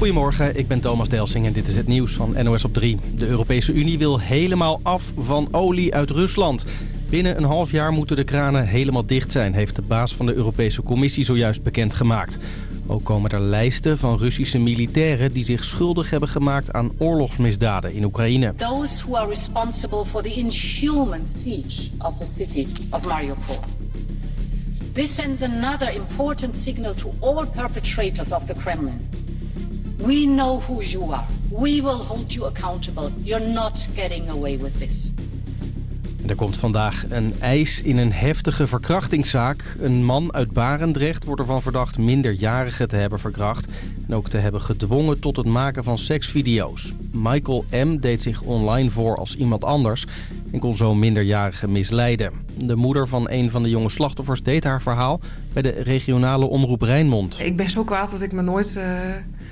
Goedemorgen, ik ben Thomas Delsing en dit is het nieuws van NOS op 3. De Europese Unie wil helemaal af van olie uit Rusland. Binnen een half jaar moeten de kranen helemaal dicht zijn... heeft de baas van de Europese Commissie zojuist bekendgemaakt. Ook komen er lijsten van Russische militairen... die zich schuldig hebben gemaakt aan oorlogsmisdaden in Oekraïne. Those who are responsible for the siege of the city of Mariupol. This sends another important signal to all perpetrators of the Kremlin. We know who you are. We will hold you accountable. You're not getting away with this. Er komt vandaag een eis in een heftige verkrachtingszaak. Een man uit Barendrecht wordt ervan verdacht minderjarigen te hebben verkracht... en ook te hebben gedwongen tot het maken van seksvideo's. Michael M. deed zich online voor als iemand anders en kon zo minderjarigen misleiden. De moeder van een van de jonge slachtoffers deed haar verhaal bij de regionale omroep Rijnmond. Ik ben zo kwaad dat ik me nooit uh,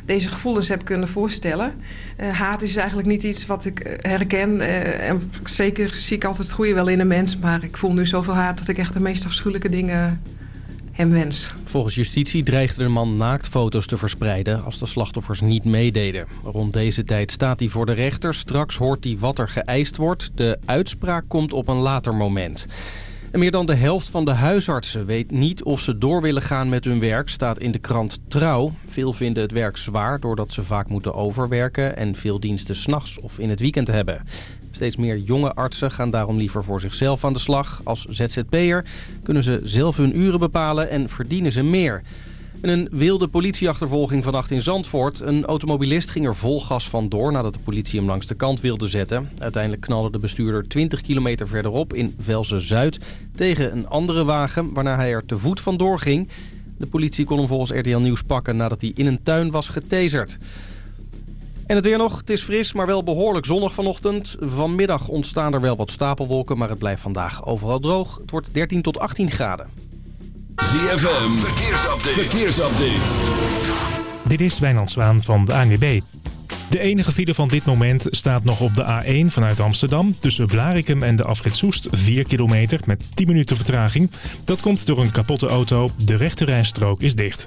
deze gevoelens heb kunnen voorstellen. Uh, haat is eigenlijk niet iets wat ik eh, herken. Uh, en zeker zie ik altijd het goede wel in een mens. Maar ik voel nu zoveel haat dat ik echt de meest afschuwelijke dingen hem wens. Volgens justitie dreigde de man naaktfoto's te verspreiden als de slachtoffers niet meededen. Rond deze tijd staat hij voor de rechter. Straks hoort hij wat er geëist wordt. De uitspraak komt op een later moment. Meer dan de helft van de huisartsen weet niet of ze door willen gaan met hun werk, staat in de krant Trouw. Veel vinden het werk zwaar doordat ze vaak moeten overwerken en veel diensten s'nachts of in het weekend hebben. Steeds meer jonge artsen gaan daarom liever voor zichzelf aan de slag. Als ZZP'er kunnen ze zelf hun uren bepalen en verdienen ze meer. Een wilde politieachtervolging vannacht in Zandvoort. Een automobilist ging er vol gas vandoor nadat de politie hem langs de kant wilde zetten. Uiteindelijk knalde de bestuurder 20 kilometer verderop in Velzen-Zuid tegen een andere wagen... waarna hij er te voet vandoor ging. De politie kon hem volgens RTL Nieuws pakken nadat hij in een tuin was getaserd. En het weer nog. Het is fris, maar wel behoorlijk zonnig vanochtend. Vanmiddag ontstaan er wel wat stapelwolken, maar het blijft vandaag overal droog. Het wordt 13 tot 18 graden. ZFM, verkeersupdate. Dit is Wijnand Zwaan van de ANWB. De enige file van dit moment staat nog op de A1 vanuit Amsterdam... tussen Blarikum en de afrit Soest, 4 kilometer met 10 minuten vertraging. Dat komt door een kapotte auto. De rechterrijstrook is dicht.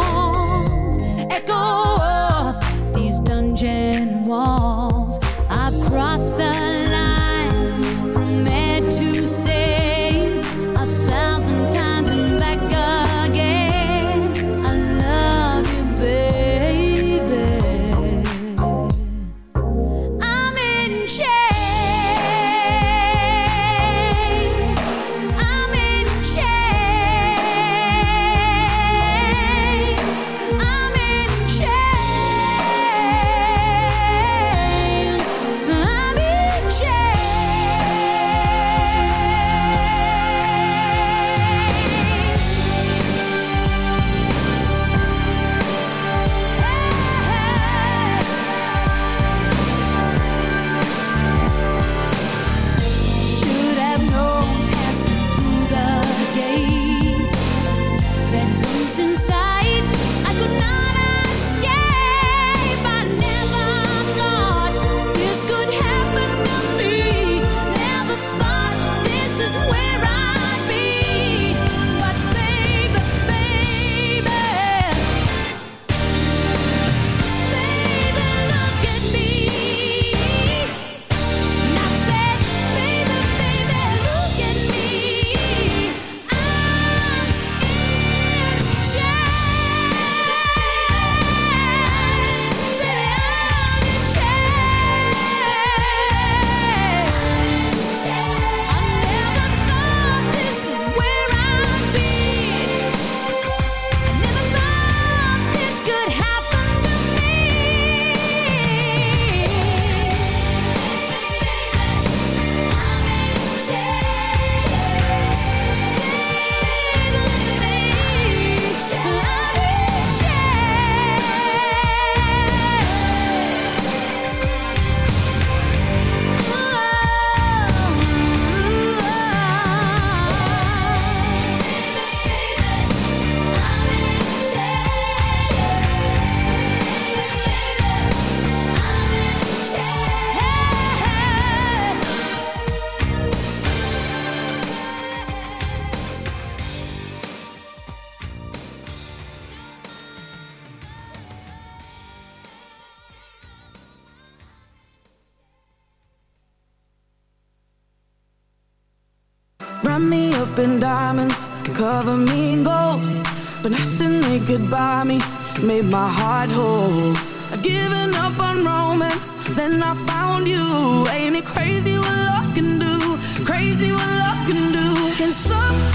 I'd hope. I'd given up on romance Then I found you. Ain't it crazy what love can do? Crazy what love can do. Can somebody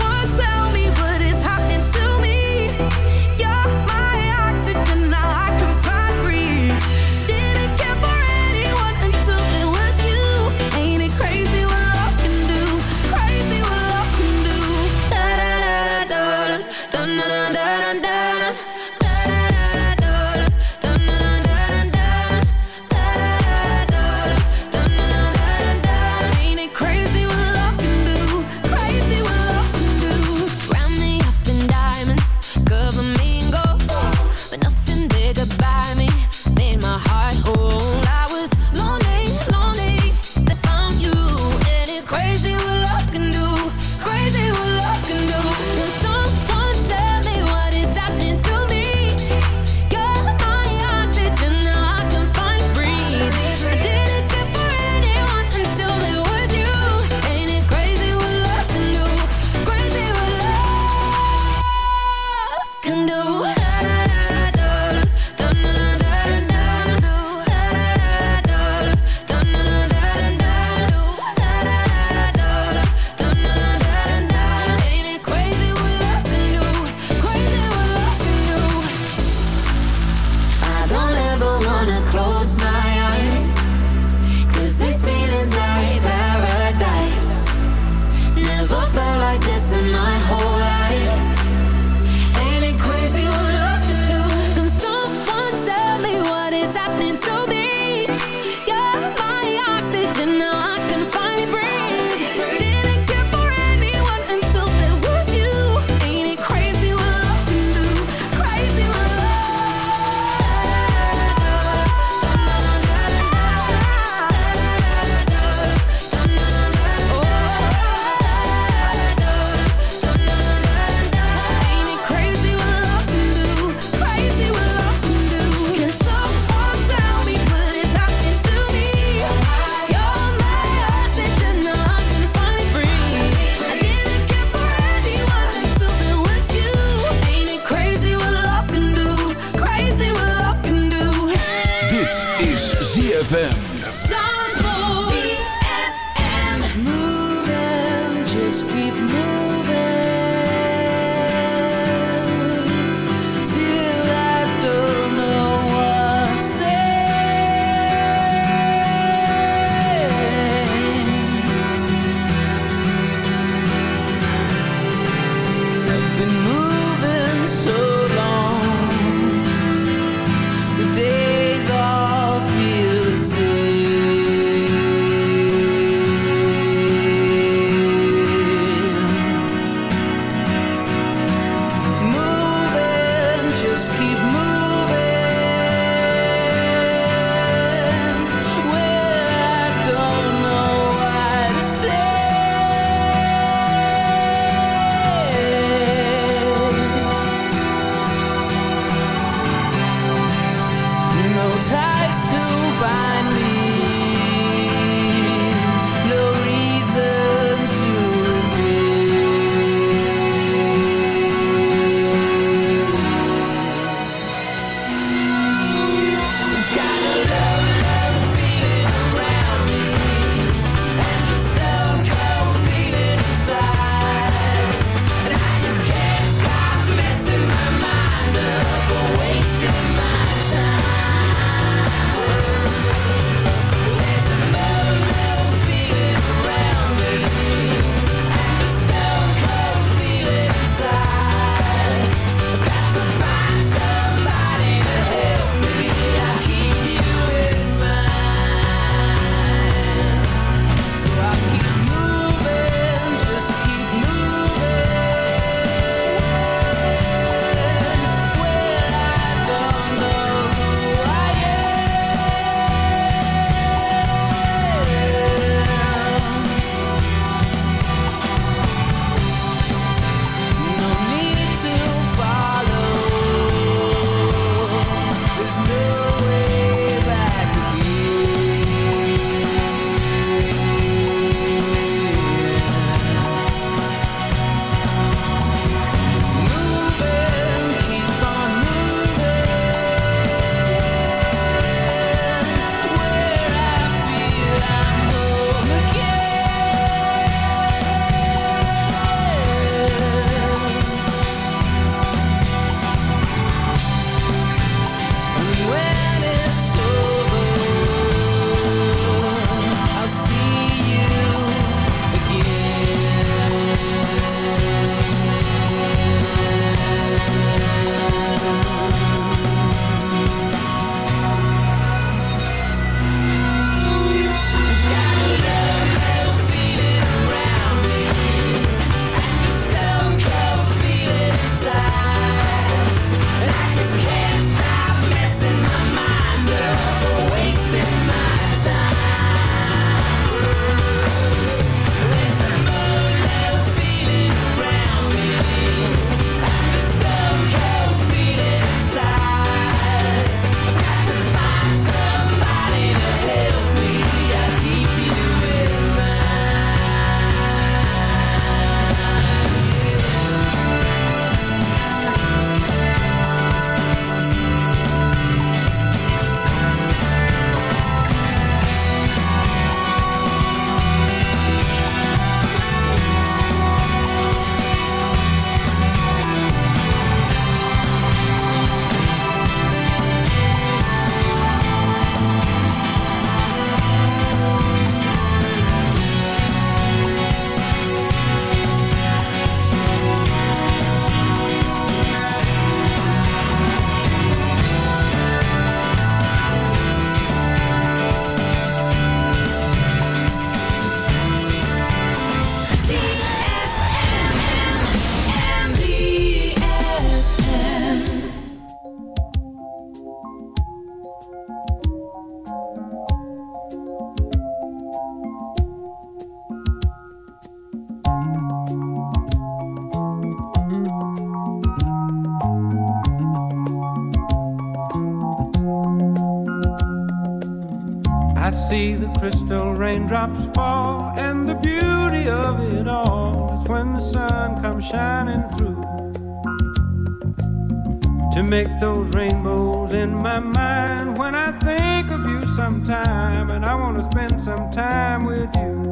spend some time with you.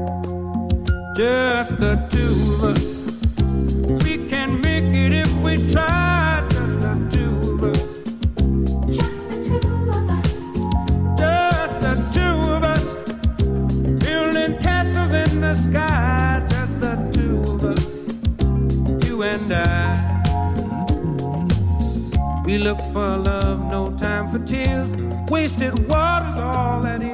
Just the two of us. We can make it if we try. Just the two of us. Just the two of us. Just the two of us. Building castles in the sky. Just the two of us. You and I. We look for love, no time for tears. Wasted water's all that is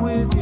with you.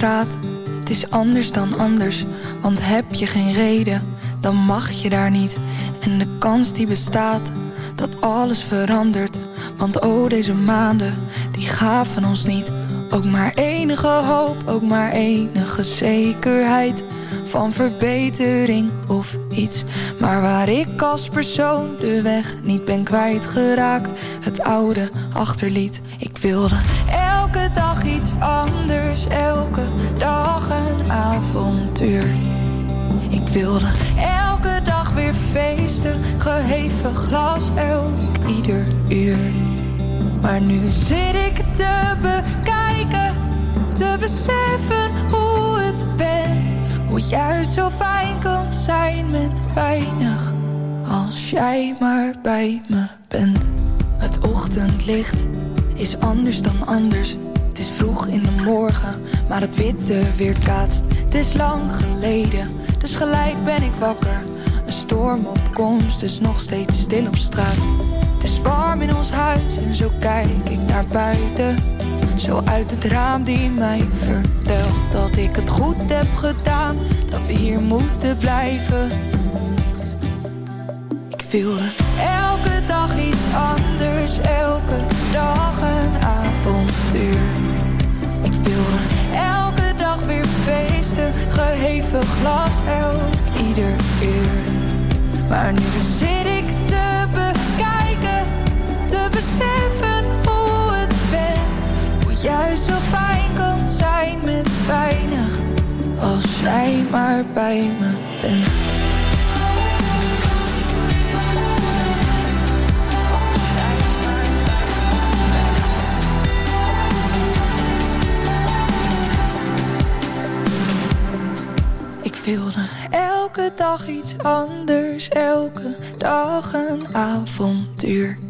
Straat, het is anders dan anders. Want heb je geen reden, dan mag je daar niet. En de kans die bestaat, dat alles verandert. Want oh, deze maanden, die gaven ons niet. Ook maar enige hoop, ook maar enige zekerheid. Van verbetering of iets. Maar waar ik als persoon de weg niet ben kwijtgeraakt. Het oude achterliet. Ik wilde elke dag iets anders. Elke dag een avontuur. Ik wilde elke dag weer feesten. Geheven glas elk ieder uur. Maar nu zit ik te bekijken. Te beseffen hoe het bent. Hoe juist zo fijn kan zijn met weinig. Als jij maar bij me bent. Het ochtendlicht is anders dan anders. Het is vroeg in de morgen, maar het witte weerkaatst. Het is lang geleden, dus gelijk ben ik wakker. Een storm op komst, dus nog steeds stil op straat. Het is warm in ons huis en zo kijk ik naar buiten. Zo uit het raam die mij vertelt dat ik het goed heb gedaan. Dat we hier moeten blijven. Ik wilde elke dag iets anders, elke dag een avontuur. Ik wilde elke dag weer feesten, geheven glas elk ieder uur. Maar nu zit ik te bekijken, te beseffen. Juist zo fijn kan zijn met weinig, als jij maar bij me bent. Ik wilde elke dag iets anders, elke dag een avontuur.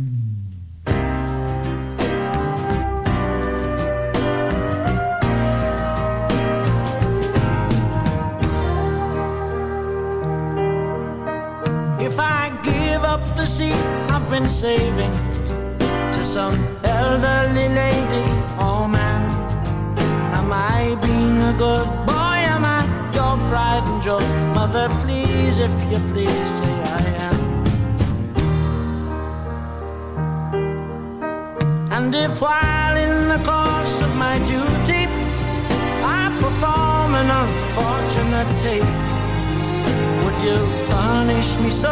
Saving to some elderly lady or man, am I being a good boy? Am I your pride and joy? Mother, please, if you please, say I am. And if while in the course of my duty I perform an unfortunate tape, would you punish me so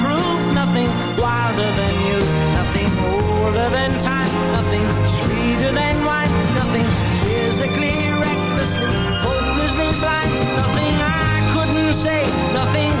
say, nothing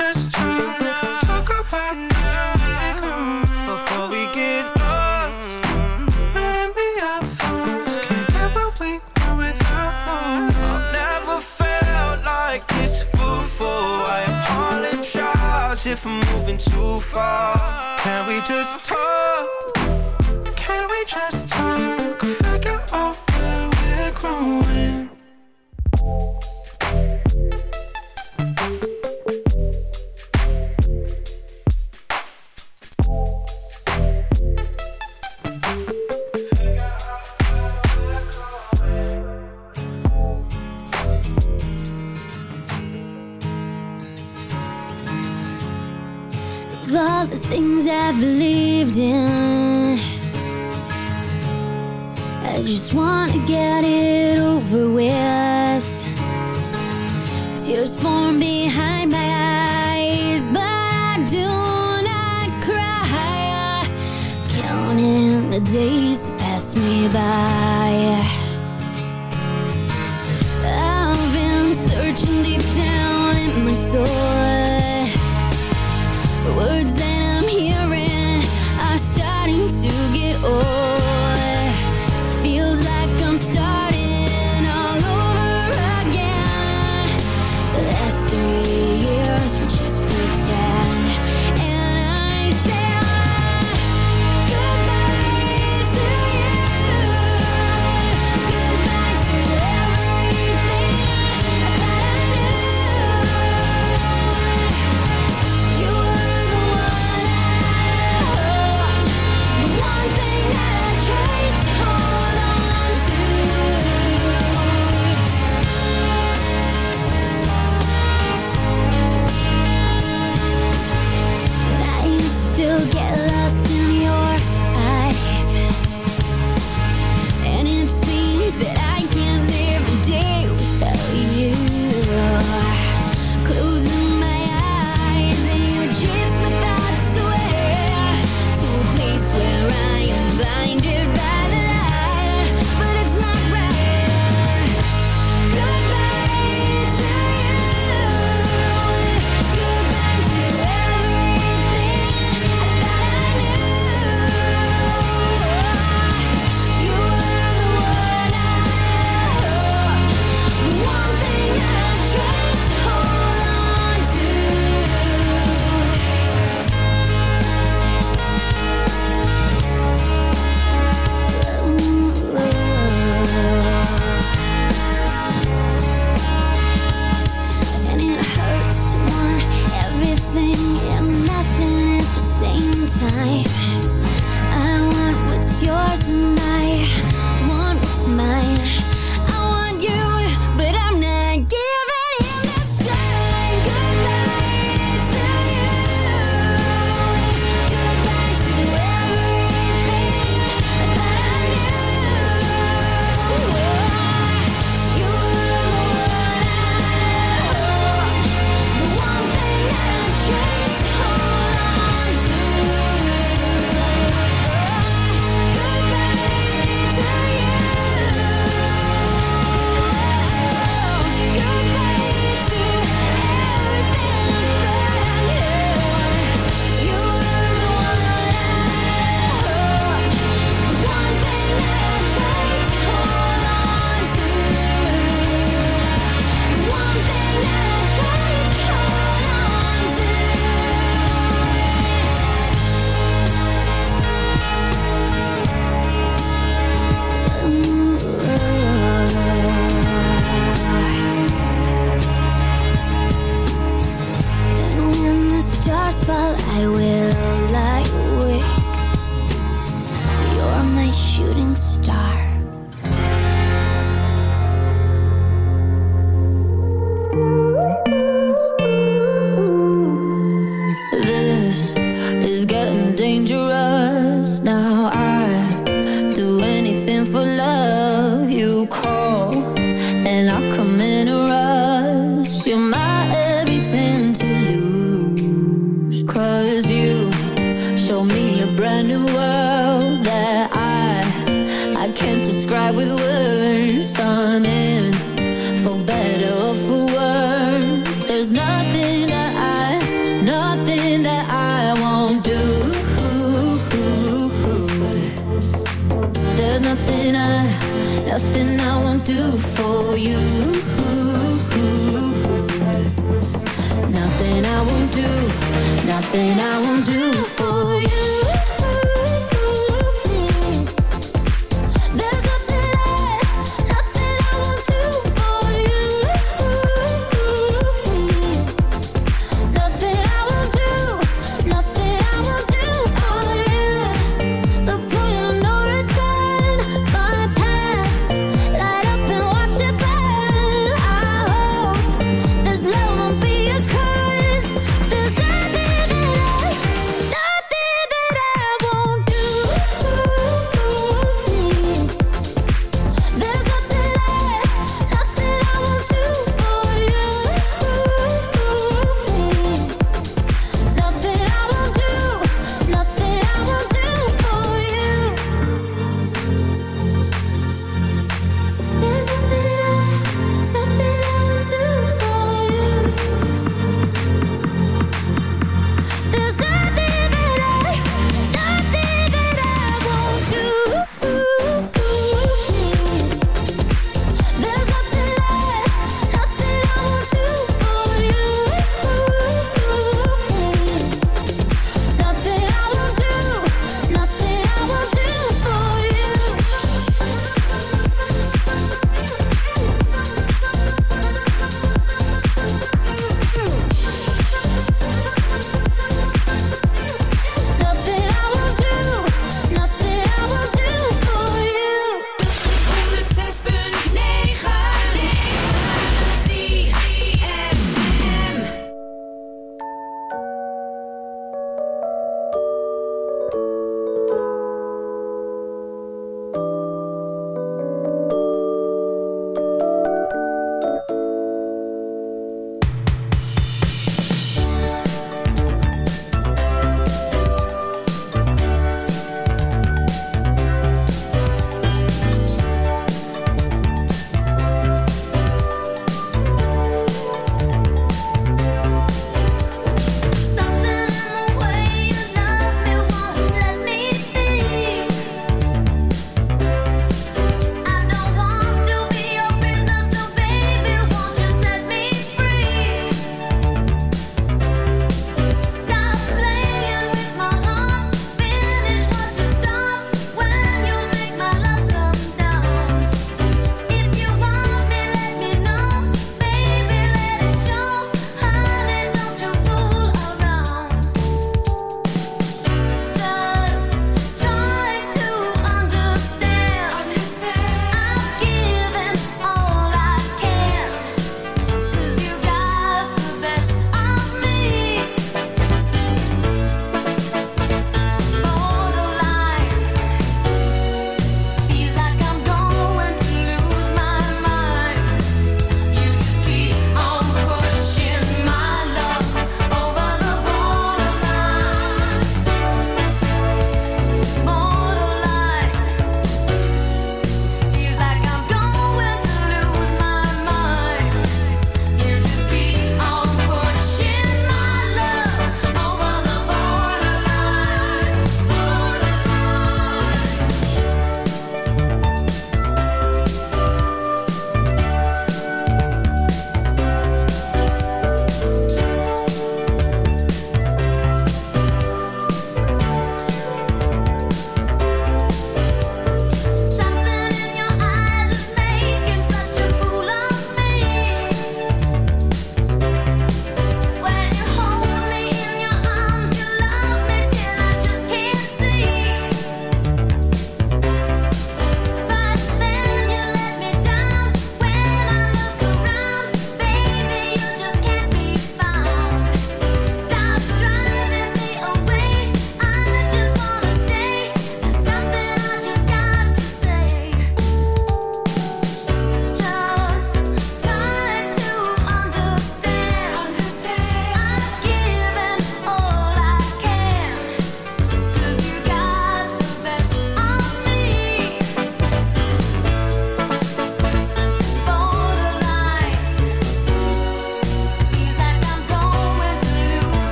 just to talk about before we get lost. Can't get what we want without one. I've never felt like this before. I apologize if I'm moving too far. Can we just?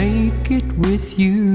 Make it with you.